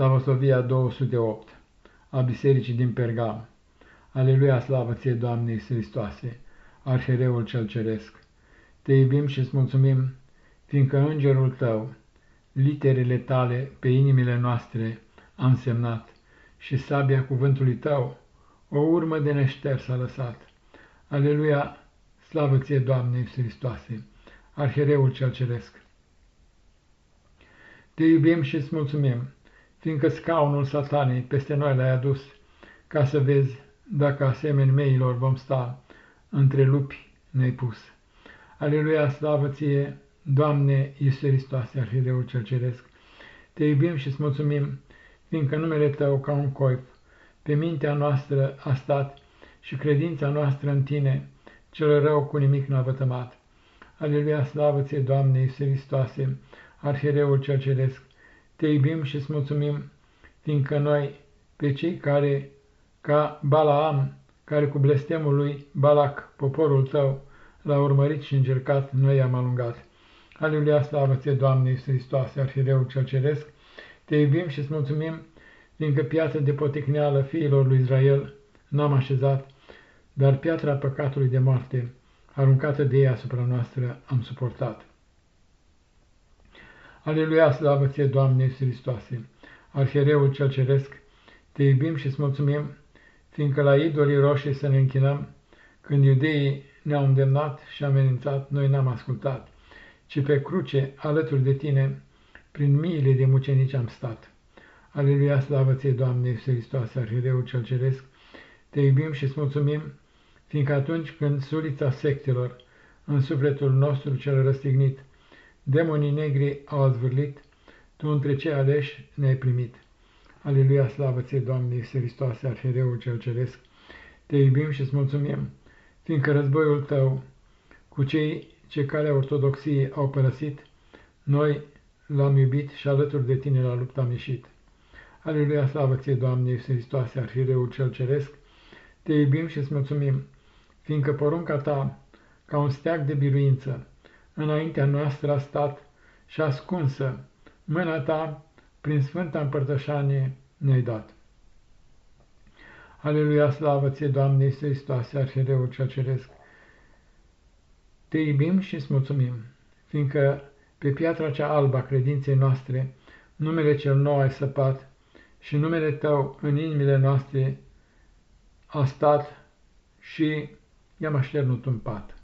Slavosovia 208 a Bisericii din Pergam. Aleluia, slavă ție, Doamne Iisus Hristoase, Arhereul cel Ceresc. Te iubim și îți mulțumim, fiindcă îngerul tău, literele tale pe inimile noastre a însemnat și sabia cuvântului tău, o urmă de neșters a lăsat. Aleluia, slavă ție, Doamne Iisus Hristoase, Arhereul cel Ceresc. Te iubim și îți mulțumim, fiindcă scaunul satanei peste noi l-ai adus, ca să vezi dacă asemeni meilor vom sta, între lupi ne-ai pus. Aleluia, slavă ție, Doamne Iisus Hristoase, Arhireul cel Ceresc, te iubim și îți mulțumim, fiindcă numele Tău, ca un coif, pe mintea noastră a stat și credința noastră în Tine, cel rău cu nimic n-a vătămat. Aleluia, slavă ție, Doamne Iisus Hristoase, Arhireul cel Ceresc, te iubim și îți mulțumim, fiindcă noi, pe cei care, ca Balaam, care cu blestemul lui Balac, poporul tău, l-a urmărit și încercat, noi i-am alungat. Aleluia, slavă ție, Doamne Iisus Hristoase, Arhireul cel Ceresc, te iubim și îți mulțumim, fiindcă piața de poticneală fiilor lui Israel n-am așezat, dar piatra păcatului de moarte, aruncată de ei asupra noastră, am suportat. Aleluia, slavă ție, Doamne Iisus Hristoase, Arhereul cel Ceresc, te iubim și îți mulțumim, fiindcă la idolii roșii să ne închinăm, când iudeii ne-au îndemnat și amenințat, noi n-am ascultat, ci pe cruce, alături de tine, prin miile de mucenici am stat. Aleluia, slavă ție, Doamne Iisus Hristoase, Arhereul cel Ceresc, te iubim și îți mulțumim, fiindcă atunci când sulița sectelor în sufletul nostru cel răstignit, Demonii negri au azvârlit, Tu între cei aleși ne-ai primit. Aleluia, slavă ție, Doamne Iisus Hristoase, Arhereul cel Ceresc, te iubim și îți mulțumim, fiindcă războiul Tău cu cei ce calea ortodoxiei au părăsit, noi l-am iubit și alături de Tine la luptă am ieșit. Aleluia, slavă ție, Doamne Iisus Hristoase, Arhereul cel Ceresc, te iubim și îți mulțumim, fiindcă porunca Ta, ca un steag de biruință, înaintea noastră a stat și ascunsă, mâna ta, prin Sfânta Împărtășanie, ne-ai dat. Aleluia, slavă ție, Doamne Iisus Hristoase, Arhereul cel Ceresc! Te iubim și îți mulțumim, fiindcă pe piatra cea albă a credinței noastre, numele cel nou ai săpat și numele Tău în inimile noastre a stat și i-am așternut un pat.